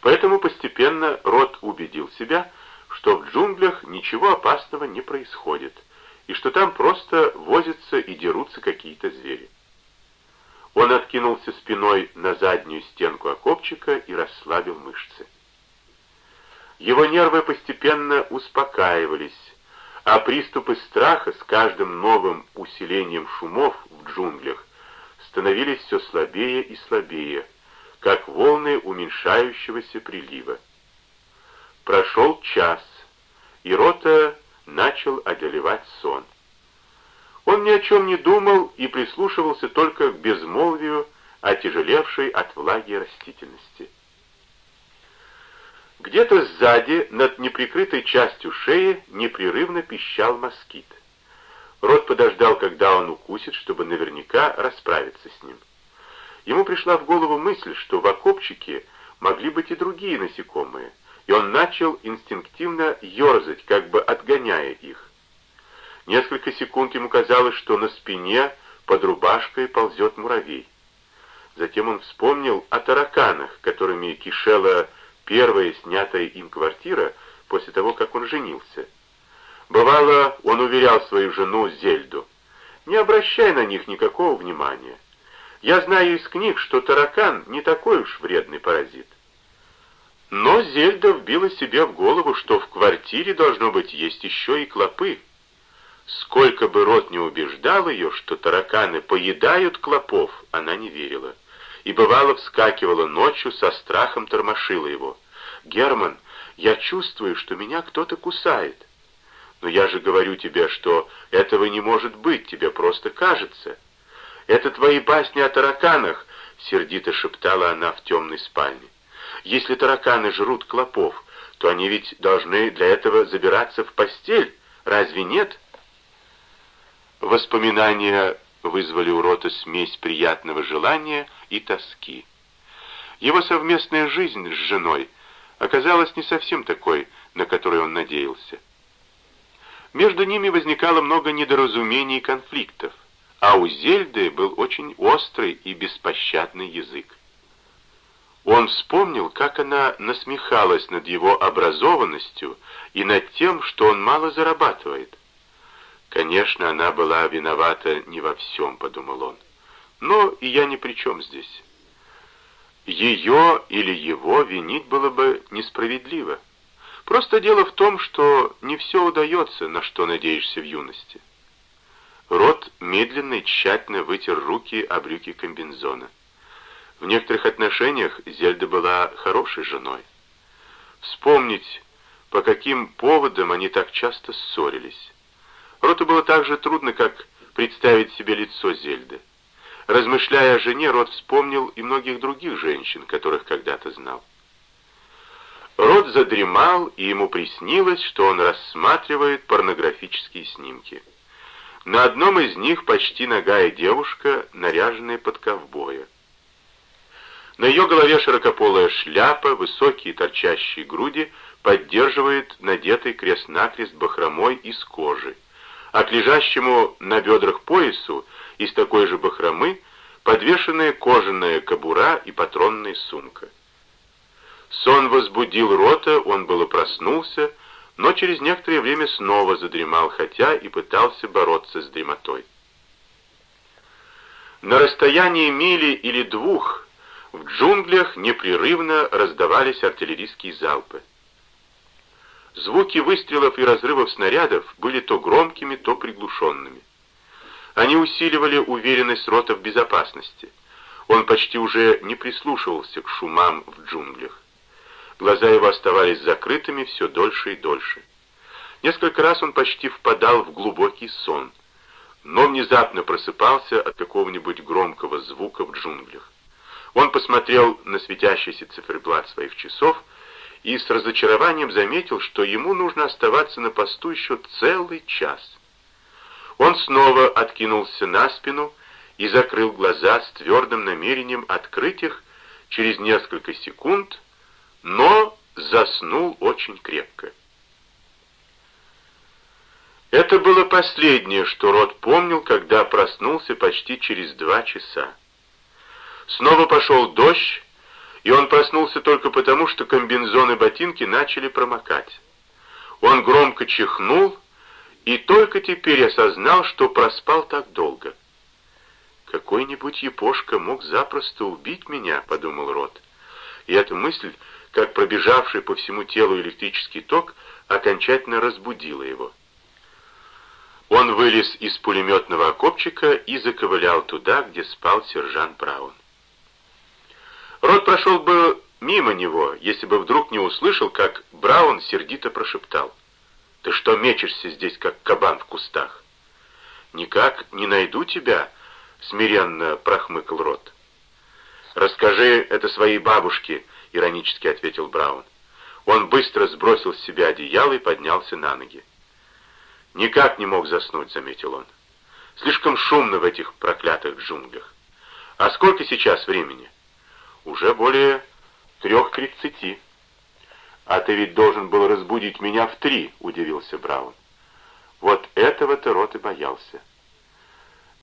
Поэтому постепенно Рот убедил себя, что в джунглях ничего опасного не происходит, и что там просто возятся и дерутся какие-то звери. Он откинулся спиной на заднюю стенку окопчика и расслабил мышцы. Его нервы постепенно успокаивались, а приступы страха с каждым новым усилением шумов в джунглях становились все слабее и слабее, как волны уменьшающегося прилива. Прошел час, и Рота начал одолевать сон. Он ни о чем не думал и прислушивался только к безмолвию, отяжелевшей от влаги растительности. Где-то сзади, над неприкрытой частью шеи, непрерывно пищал москит. Рот подождал, когда он укусит, чтобы наверняка расправиться с ним. Ему пришла в голову мысль, что в окопчике могли быть и другие насекомые, и он начал инстинктивно ерзать, как бы отгоняя их. Несколько секунд ему казалось, что на спине под рубашкой ползет муравей. Затем он вспомнил о тараканах, которыми кишела первая снятая им квартира после того, как он женился. Бывало, он уверял свою жену Зельду, «Не обращай на них никакого внимания. Я знаю из книг, что таракан не такой уж вредный паразит». Но Зельда вбила себе в голову, что в квартире должно быть есть еще и клопы. Сколько бы рот не убеждал ее, что тараканы поедают клопов, она не верила. И бывало вскакивала ночью, со страхом тормошила его. «Герман, я чувствую, что меня кто-то кусает». «Но я же говорю тебе, что этого не может быть, тебе просто кажется». «Это твои басни о тараканах», — сердито шептала она в темной спальне. «Если тараканы жрут клопов, то они ведь должны для этого забираться в постель, разве нет?» Воспоминания вызвали у Рота смесь приятного желания и тоски. Его совместная жизнь с женой оказалась не совсем такой, на которую он надеялся. Между ними возникало много недоразумений и конфликтов, а у Зельды был очень острый и беспощадный язык. Он вспомнил, как она насмехалась над его образованностью и над тем, что он мало зарабатывает. Конечно, она была виновата не во всем, подумал он. Но и я ни при чем здесь. Ее или его винить было бы несправедливо. Просто дело в том, что не все удается, на что надеешься в юности. Рот медленно и тщательно вытер руки о брюки комбинзона. В некоторых отношениях Зельда была хорошей женой. Вспомнить, по каким поводам они так часто ссорились. Роту было так же трудно, как представить себе лицо Зельды. Размышляя о жене, Рот вспомнил и многих других женщин, которых когда-то знал. Рот задремал, и ему приснилось, что он рассматривает порнографические снимки. На одном из них почти нагая девушка, наряженная под ковбоя. На ее голове широкополая шляпа, высокие торчащие груди поддерживает надетый крест-накрест бахромой из кожи а к лежащему на бедрах поясу из такой же бахромы подвешенная кожаная кобура и патронная сумка. Сон возбудил рота, он было проснулся, но через некоторое время снова задремал, хотя и пытался бороться с дремотой. На расстоянии мили или двух в джунглях непрерывно раздавались артиллерийские залпы. Звуки выстрелов и разрывов снарядов были то громкими, то приглушенными. Они усиливали уверенность рота в безопасности. Он почти уже не прислушивался к шумам в джунглях. Глаза его оставались закрытыми все дольше и дольше. Несколько раз он почти впадал в глубокий сон, но внезапно просыпался от какого-нибудь громкого звука в джунглях. Он посмотрел на светящийся циферблат своих часов и с разочарованием заметил, что ему нужно оставаться на посту еще целый час. Он снова откинулся на спину и закрыл глаза с твердым намерением открыть их через несколько секунд, но заснул очень крепко. Это было последнее, что Рот помнил, когда проснулся почти через два часа. Снова пошел дождь, и он проснулся только потому, что комбинзоны ботинки начали промокать. Он громко чихнул и только теперь осознал, что проспал так долго. «Какой-нибудь епошка мог запросто убить меня», — подумал Рот. И эта мысль, как пробежавший по всему телу электрический ток, окончательно разбудила его. Он вылез из пулеметного окопчика и заковылял туда, где спал сержант Браун. Рот прошел бы мимо него, если бы вдруг не услышал, как Браун сердито прошептал. «Ты что мечешься здесь, как кабан в кустах?» «Никак не найду тебя», — смиренно прохмыкал Рот. «Расскажи это своей бабушке», — иронически ответил Браун. Он быстро сбросил с себя одеяло и поднялся на ноги. «Никак не мог заснуть», — заметил он. «Слишком шумно в этих проклятых джунглях. А сколько сейчас времени?» «Уже более трех тридцати». «А ты ведь должен был разбудить меня в три», — удивился Браун. Вот этого-то Рот и боялся.